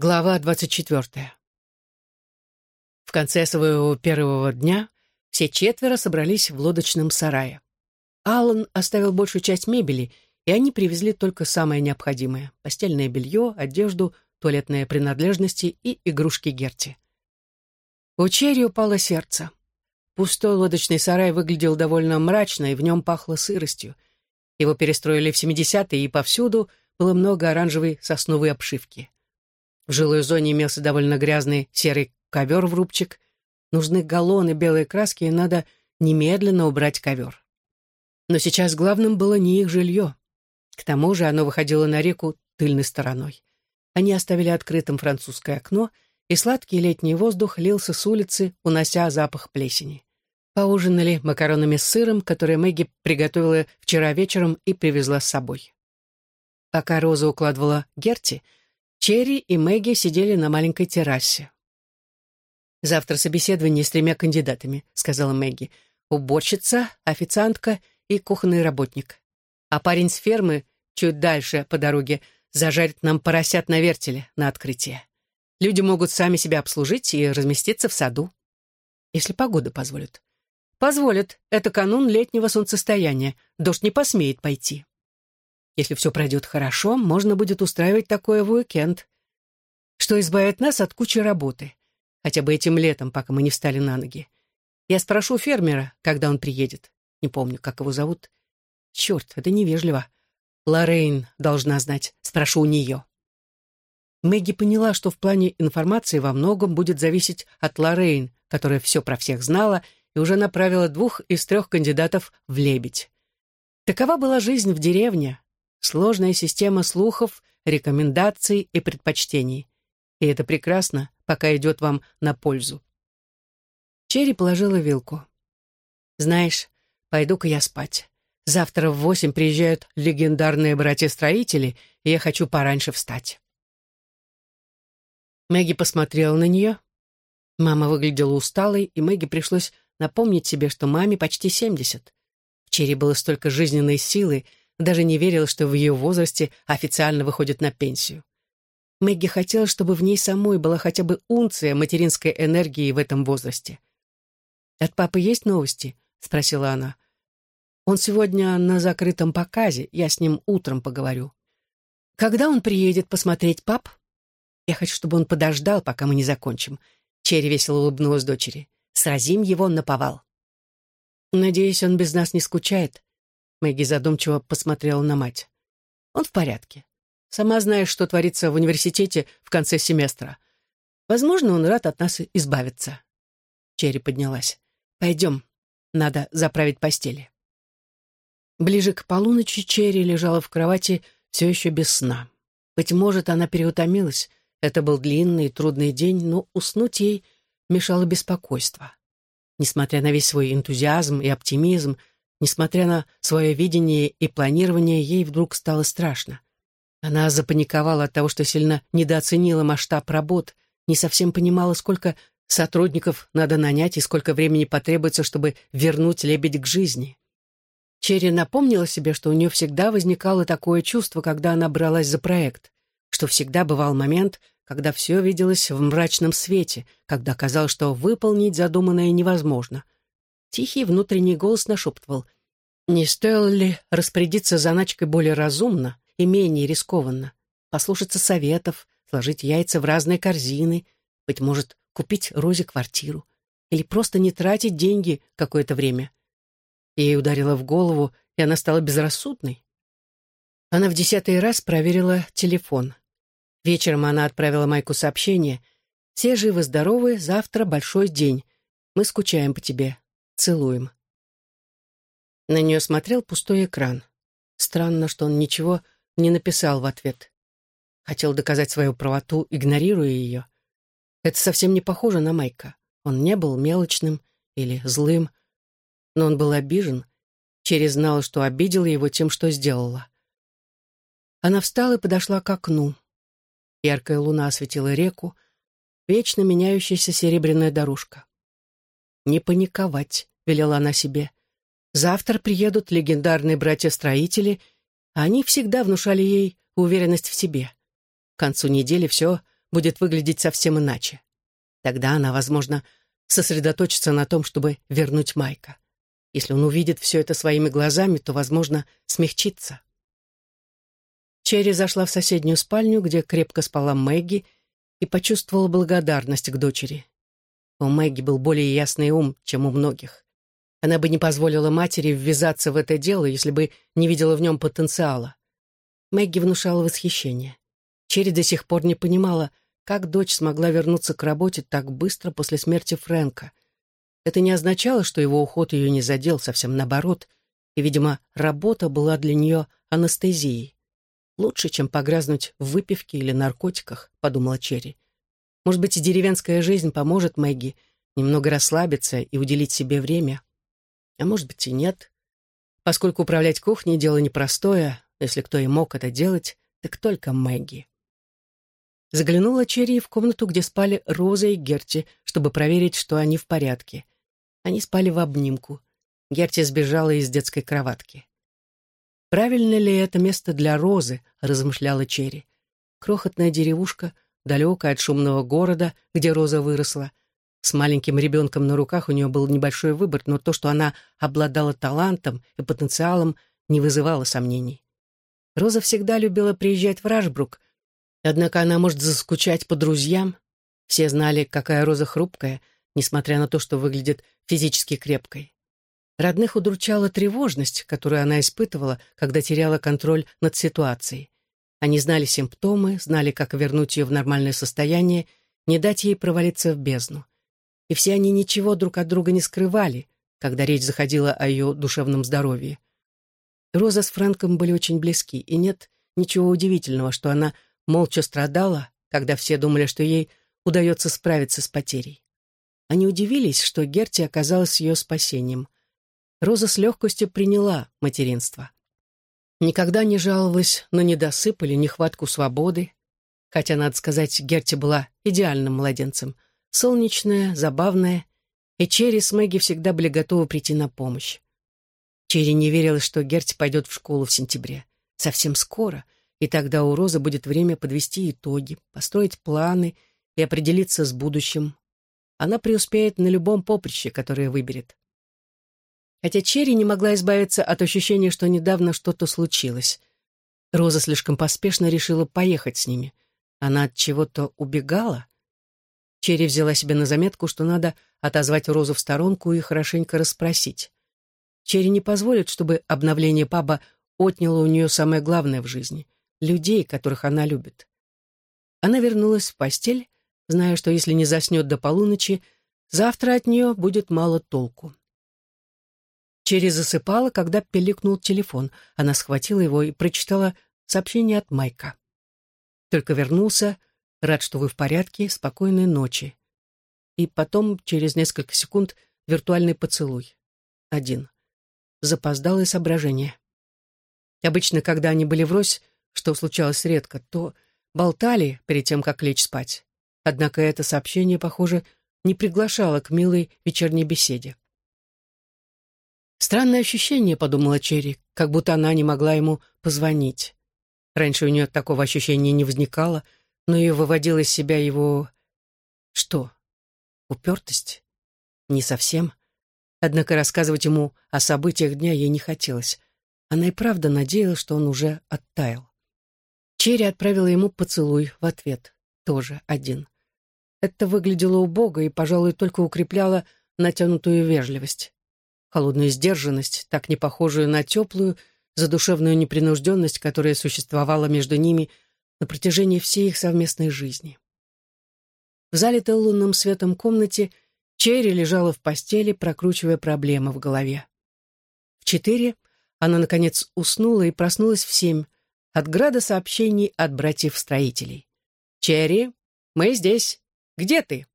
Глава двадцать четвертая. В конце своего первого дня все четверо собрались в лодочном сарае. Аллан оставил большую часть мебели, и они привезли только самое необходимое — постельное белье, одежду, туалетные принадлежности и игрушки Герти. У Черри упало сердце. Пустой лодочный сарай выглядел довольно мрачно, и в нем пахло сыростью. Его перестроили в 70-е, и повсюду было много оранжевой сосновой обшивки. В жилой зоне имелся довольно грязный серый ковер в рубчик. Нужны галлоны белой краски, и надо немедленно убрать ковер. Но сейчас главным было не их жилье. К тому же оно выходило на реку тыльной стороной. Они оставили открытым французское окно, и сладкий летний воздух лился с улицы, унося запах плесени. Поужинали макаронами с сыром, которые Мэгги приготовила вчера вечером и привезла с собой. Пока Роза укладывала Герти — Черри и Мэгги сидели на маленькой террасе. «Завтра собеседование с тремя кандидатами», — сказала Мэгги. «Уборщица, официантка и кухонный работник. А парень с фермы, чуть дальше по дороге, зажарит нам поросят на вертеле на открытие. Люди могут сами себя обслужить и разместиться в саду. Если погода позволит. Позволит. Это канун летнего солнцестояния. Дождь не посмеет пойти. Если все пройдет хорошо, можно будет устраивать такое в уикенд, что избавит нас от кучи работы, хотя бы этим летом, пока мы не встали на ноги. Я спрошу фермера, когда он приедет. Не помню, как его зовут. Черт, это невежливо. Лоррейн должна знать. Спрошу у нее. Мэгги поняла, что в плане информации во многом будет зависеть от Лоррейн, которая все про всех знала и уже направила двух из трех кандидатов в лебедь. Такова была жизнь в деревне, Сложная система слухов, рекомендаций и предпочтений. И это прекрасно, пока идет вам на пользу. Черри положила вилку. «Знаешь, пойду-ка я спать. Завтра в восемь приезжают легендарные братья-строители, и я хочу пораньше встать». Мэгги посмотрела на нее. Мама выглядела усталой, и Мэгги пришлось напомнить себе, что маме почти семьдесят. В Черри было столько жизненной силы, даже не верила, что в ее возрасте официально выходит на пенсию. Мэгги хотела, чтобы в ней самой была хотя бы унция материнской энергии в этом возрасте. «От папы есть новости?» — спросила она. «Он сегодня на закрытом показе, я с ним утром поговорю». «Когда он приедет посмотреть пап?» «Я хочу, чтобы он подождал, пока мы не закончим». Черри весело улыбнулась дочери. «Сразим его на повал». «Надеюсь, он без нас не скучает», Мэгги задумчиво посмотрела на мать. «Он в порядке. Сама знаешь, что творится в университете в конце семестра. Возможно, он рад от нас избавиться». Черри поднялась. «Пойдем. Надо заправить постели». Ближе к полуночи Черри лежала в кровати все еще без сна. Быть может, она переутомилась. Это был длинный и трудный день, но уснуть ей мешало беспокойство. Несмотря на весь свой энтузиазм и оптимизм, Несмотря на свое видение и планирование, ей вдруг стало страшно. Она запаниковала от того, что сильно недооценила масштаб работ, не совсем понимала, сколько сотрудников надо нанять и сколько времени потребуется, чтобы вернуть лебедь к жизни. Черри напомнила себе, что у нее всегда возникало такое чувство, когда она бралась за проект, что всегда бывал момент, когда все виделось в мрачном свете, когда казалось, что выполнить задуманное невозможно — Тихий внутренний голос нашептывал. Не стоило ли распорядиться заначкой более разумно и менее рискованно? Послушаться советов, сложить яйца в разные корзины, быть может, купить Розе квартиру или просто не тратить деньги какое-то время. Ей ударило в голову, и она стала безрассудной. Она в десятый раз проверила телефон. Вечером она отправила Майку сообщение. «Все живы-здоровы, завтра большой день. Мы скучаем по тебе. Целуем. На нее смотрел пустой экран. Странно, что он ничего не написал в ответ. Хотел доказать свою правоту, игнорируя ее. Это совсем не похоже на Майка. Он не был мелочным или злым, но он был обижен. Черри знала, что обидела его тем, что сделала. Она встала и подошла к окну. Яркая луна осветила реку, вечно меняющаяся серебряная дорожка. «Не паниковать», — велела она себе. «Завтра приедут легендарные братья-строители, а они всегда внушали ей уверенность в себе. К концу недели все будет выглядеть совсем иначе. Тогда она, возможно, сосредоточится на том, чтобы вернуть Майка. Если он увидит все это своими глазами, то, возможно, смягчится. Черри зашла в соседнюю спальню, где крепко спала Мэгги, и почувствовала благодарность к дочери. У Мэгги был более ясный ум, чем у многих. Она бы не позволила матери ввязаться в это дело, если бы не видела в нем потенциала. Мэгги внушала восхищение. Черри до сих пор не понимала, как дочь смогла вернуться к работе так быстро после смерти Фрэнка. Это не означало, что его уход ее не задел, совсем наоборот, и, видимо, работа была для нее анестезией. Лучше, чем погрязнуть в выпивке или наркотиках, подумала Черри. Может быть, и деревенская жизнь поможет Мэгги немного расслабиться и уделить себе время. А может быть и нет. Поскольку управлять кухней — дело непростое, если кто и мог это делать, так только Мэгги. Заглянула Черри в комнату, где спали Роза и Герти, чтобы проверить, что они в порядке. Они спали в обнимку. Герти сбежала из детской кроватки. «Правильно ли это место для Розы?» — размышляла Черри. Крохотная деревушка, далекая от шумного города, где Роза выросла. С маленьким ребенком на руках у нее был небольшой выбор, но то, что она обладала талантом и потенциалом, не вызывало сомнений. Роза всегда любила приезжать в Рашбрук, однако она может заскучать по друзьям. Все знали, какая Роза хрупкая, несмотря на то, что выглядит физически крепкой. Родных удручала тревожность, которую она испытывала, когда теряла контроль над ситуацией. Они знали симптомы, знали, как вернуть ее в нормальное состояние, не дать ей провалиться в бездну. И все они ничего друг от друга не скрывали, когда речь заходила о ее душевном здоровье. Роза с Фрэнком были очень близки, и нет ничего удивительного, что она молча страдала, когда все думали, что ей удается справиться с потерей. Они удивились, что Герти оказалась ее спасением. Роза с легкостью приняла материнство. Никогда не жаловалась на недосып или нехватку свободы, хотя, надо сказать, Герти была идеальным младенцем. Солнечная, забавная, и Черри с Мэгги всегда были готовы прийти на помощь. Черри не верила, что Герти пойдет в школу в сентябре. Совсем скоро, и тогда у Розы будет время подвести итоги, построить планы и определиться с будущим. Она преуспеет на любом поприще, которое выберет. Хотя Черри не могла избавиться от ощущения, что недавно что-то случилось. Роза слишком поспешно решила поехать с ними. Она от чего-то убегала. Черри взяла себе на заметку, что надо отозвать Розу в сторонку и хорошенько расспросить. Черри не позволит, чтобы обновление паба отняло у нее самое главное в жизни — людей, которых она любит. Она вернулась в постель, зная, что если не заснет до полуночи, завтра от нее будет мало толку. Черри засыпала, когда пиликнул телефон. Она схватила его и прочитала сообщение от Майка. «Только вернулся. Рад, что вы в порядке. Спокойной ночи». И потом, через несколько секунд, виртуальный поцелуй. Один. Запоздалое соображение. Обычно, когда они были врозь, что случалось редко, то болтали перед тем, как лечь спать. Однако это сообщение, похоже, не приглашало к милой вечерней беседе. Странное ощущение, подумала Черри, как будто она не могла ему позвонить. Раньше у нее такого ощущения не возникало, но ее выводила из себя его... Что? Упертость? Не совсем. Однако рассказывать ему о событиях дня ей не хотелось. Она и правда надеялась, что он уже оттаял. Черри отправила ему поцелуй в ответ. Тоже один. Это выглядело убого и, пожалуй, только укрепляло натянутую вежливость холодную сдержанность, так не похожую на теплую, задушевную непринужденность, которая существовала между ними на протяжении всей их совместной жизни. В залитой лунным светом комнате Черри лежала в постели, прокручивая проблемы в голове. В четыре она, наконец, уснула и проснулась в семь от града сообщений от братьев-строителей. «Черри, мы здесь. Где ты?»